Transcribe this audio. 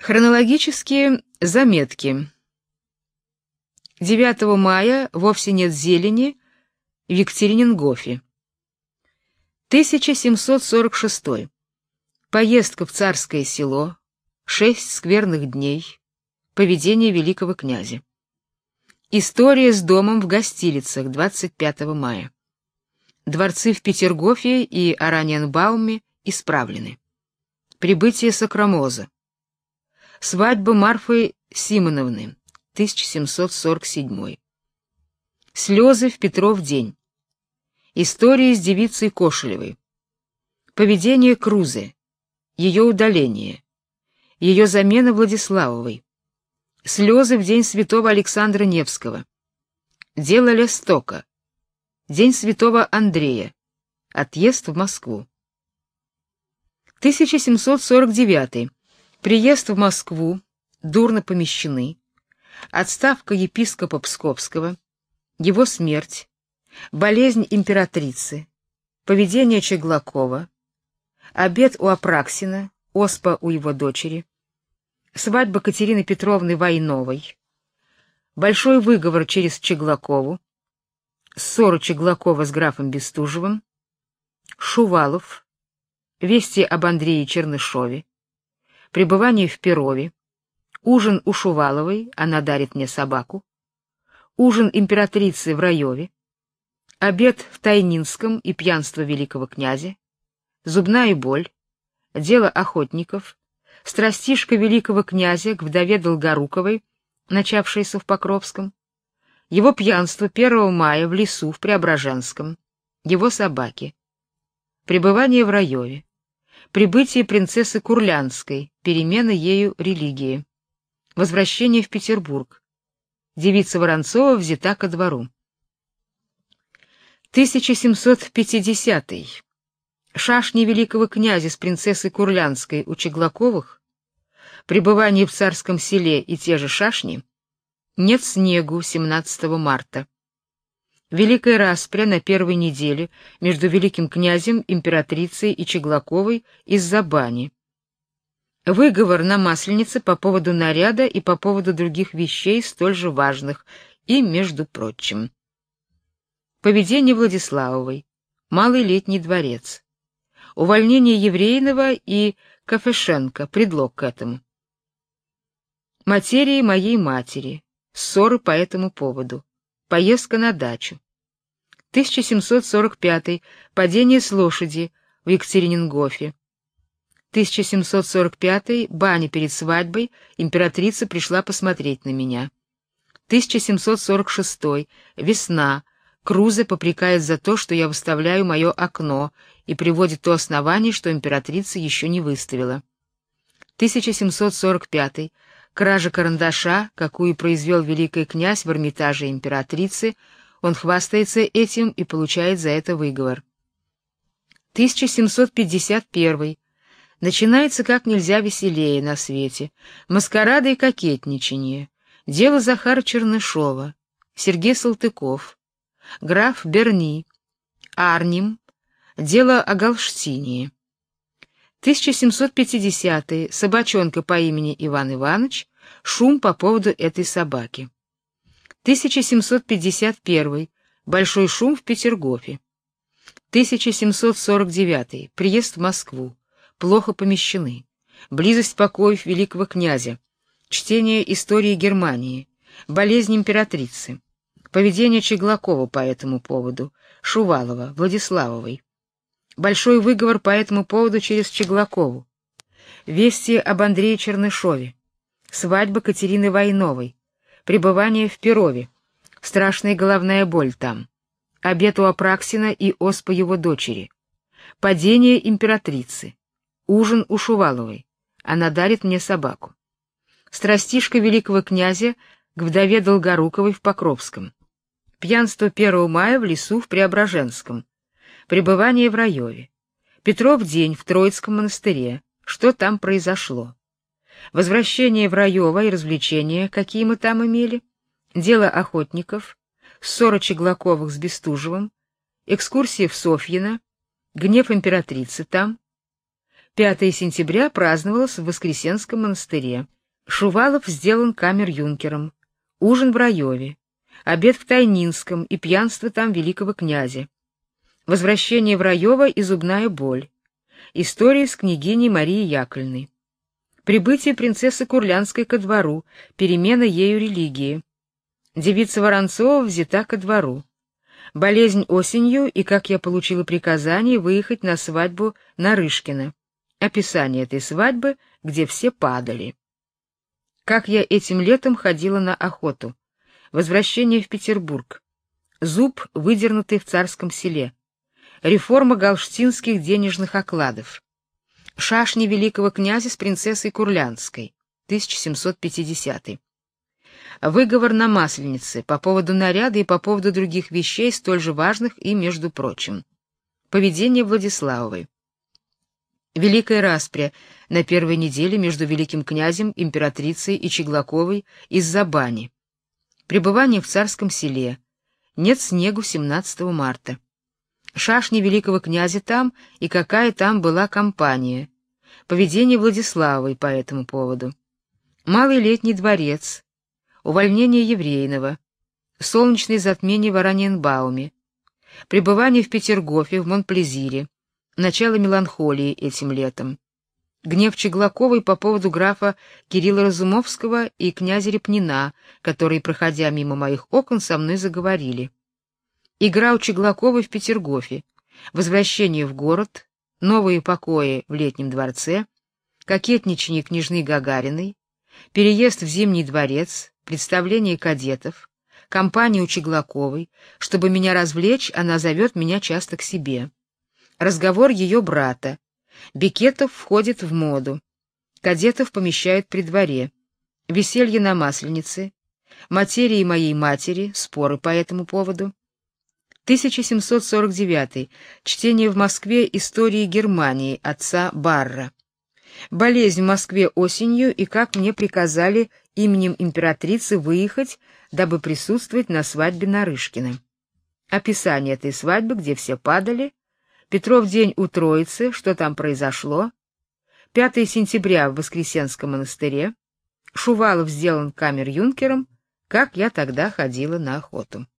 Хронологические заметки. 9 мая вовсе нет зелени в Екатеринингофе. 1746. Поездка в царское село. Шесть скверных дней. Поведение великого князя. История с домом в Гостилицах 25 мая. Дворцы в Петергофе и Араньенбауме исправлены. Прибытие Сакрамоза. Свадьба Марфы Симоновны, 1747. Слезы в Петров день. История с девицей Кошелевой. Поведение Крузе. Ее удаление. Ее замена Владиславовой. Слезы в день святого Александра Невского. Дело Лестока. День святого Андрея. Отъезд в Москву. 1749. Приезд в Москву, дурно помещены, отставка епископа Псковского, его смерть, болезнь императрицы, поведение Чеглакова, обед у Апраксина, оспа у его дочери, свадьба Катерины Петровны Войновой, большой выговор через Чеглакову, ссора Чеглакова с графом Бестужевым, Шувалов, вести об Андрее Чернышове, пребывание в Перове, ужин у Шуваловой, она дарит мне собаку, ужин императрицы в Раеве, обед в Тайнинском и пьянство великого князя, зубная боль, дело охотников, страстишка великого князя к вдове Долгоруковой, начавшееся в Покровском, его пьянство 1 мая в лесу в Преображенском, его собаки, пребывание в Раеве, прибытие принцессы Курлянской, перемена ею религии, возвращение в Петербург. Девица Воронцова взята ко двору. 1750. -й. Шашни великого князя с принцессой Курлянской у Чеглаковых, пребывание в царском селе и те же шашни, нет снегу 17 марта. Великая распря на первой неделе между великим князем, императрицей и Чеглаковой из-за бани. Выговор на масленице по поводу наряда и по поводу других вещей столь же важных, и между прочим. Поведение Владиславовой. Малый летний дворец. Увольнение Еврейного и Кафешенко, предлог к этому. Материи моей матери. Ссоры по этому поводу. Поездка на дачу. 1745. Падение с лошади в Екатеринингофе. 1745. Баня перед свадьбой. Императрица пришла посмотреть на меня. 1746. Весна. Крузе попрекает за то, что я выставляю мое окно, и приводит то основание, что императрица еще не выставила. 1745 кража карандаша, какую произвел великий князь в Эрмитаже императрицы, он хвастается этим и получает за это выговор. 1751. Начинается как нельзя веселее на свете. Маскарады и кокетничание. Дело Захара Чернышова, Сергей Салтыков, граф Берни, Арнем, дело о Галштинии. 1750. -е. Собачонка по имени Иван Иванович. Шум по поводу этой собаки. 1751. Большой шум в Петергофе. 1749. Приезд в Москву. Плохо помещены. Близость покоев великого князя. Чтение истории Германии. Болезнь императрицы. Поведение Чеглакова по этому поводу. Шувалова, Владиславовой. Большой выговор по этому поводу через Чеглакову. Вести об Андрее Чернышове. Свадьба Катерины Войновой. Пребывание в Перове. Страшная головная боль там. Обед у Апраксина и оспа его дочери. Падение императрицы. Ужин у Шуваловой. Она дарит мне собаку. Страстишка великого князя к вдове Долгоруковой в Покровском. Пьянство 1 мая в лесу в Преображенском Пребывание в Раеве. Петров день в Троицком монастыре. Что там произошло? Возвращение в Раево и развлечения, какие мы там имели? Дело охотников, ссора Чеглаковых с Бестужевым, экскурсия в Софьино, гнев императрицы там, 5 сентября праздновалось в Воскресенском монастыре. Шувалов сделан камер-юнкером. Ужин в Раеве. Обед в Тайнинском и пьянство там великого князя. Возвращение в Раево и зубная боль. История с княгиней Марией Яковлевной. Прибытие принцессы Курлянской ко двору, перемена ею религии. Девица Воронцова взята ко двору. Болезнь осенью и как я получила приказание выехать на свадьбу на Рышкина. Описание этой свадьбы, где все падали. Как я этим летом ходила на охоту. Возвращение в Петербург. Зуб, выдернутый в царском селе. Реформа галштинских денежных окладов. Шашни великого князя с принцессой Курлянской. 1750. Выговор на масленице по поводу наряда и по поводу других вещей, столь же важных и, между прочим. Поведение Владиславовой. Великая распря на первой неделе между великим князем, императрицей и Чеглаковой из-за бани. Пребывание в царском селе. Нет снегу 17 марта. Шашни великого князя там и какая там была компания. Поведение Владиславой по этому поводу. Малый летний дворец. Увольнение Еврейного. Солнечное затмение в Араньенбауме. Пребывание в Петергофе, в Монплезире начало меланхолии этим летом. Гнев Чеглаковой по поводу графа Кирилла Разумовского и князя Репнина, которые, проходя мимо моих окон, со мной заговорили. Игра у Чеглаковой в Петергофе, возвращение в город, новые покои в летнем дворце, кокетничание княжны Гагариной, переезд в Зимний дворец, представление кадетов, компания у Чеглаковой, чтобы меня развлечь, она зовет меня часто к себе. Разговор ее брата. Бикетов входит в моду. Кадетов помещают при дворе. Веселье на Масленице. Материи моей матери, споры по этому поводу. 1749. Чтение в Москве истории Германии отца Барра. Болезнь в Москве осенью и как мне приказали именем императрицы выехать, дабы присутствовать на свадьбе Нарышкина. Описание этой свадьбы, где все падали, Петров день у Троицы, что там произошло? 5 сентября в Воскресенском монастыре. Шувалов сделан камер-юнкером, как я тогда ходила на охоту.